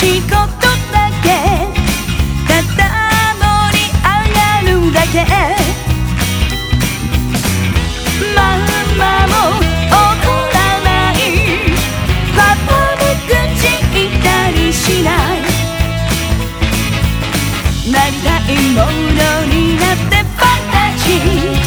しいことだけ。ただ盛り上がるだけ。ママも怒らない。パパも口言ったりしない。なりたいものになってファンタジー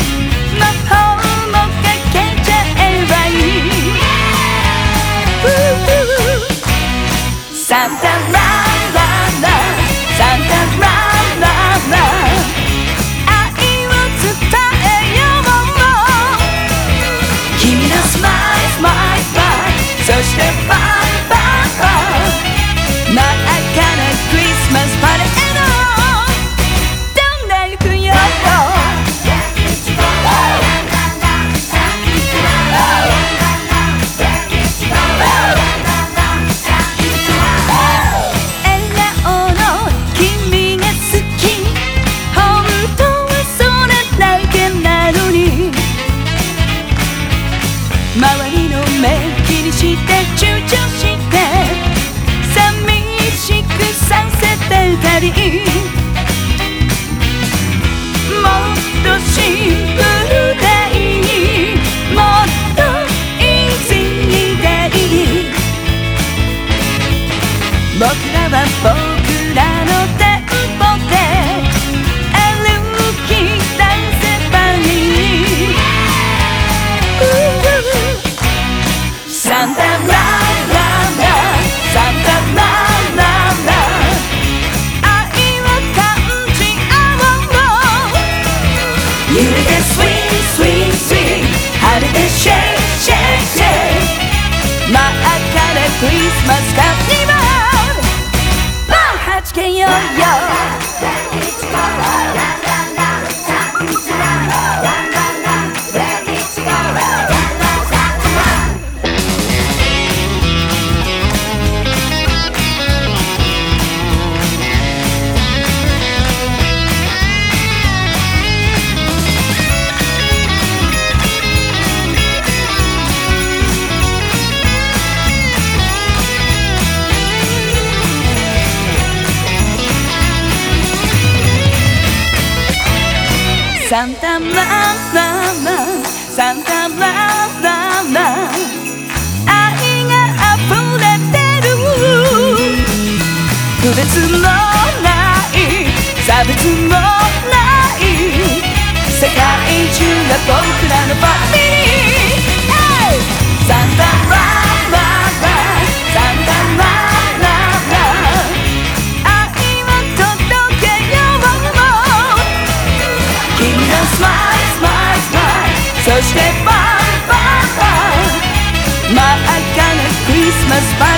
僕らは僕らのテンポで歩き出せばいいサンタラララサンタラララ愛を感じ合おう揺れて swing swing swing 晴れてシェイシェイシェイ真っ赤なクリスマスカーニバルバンはじサンタラララサンタラララ愛が溢れてる。区別のない差別のない世界中が僕らのファミリー。ァン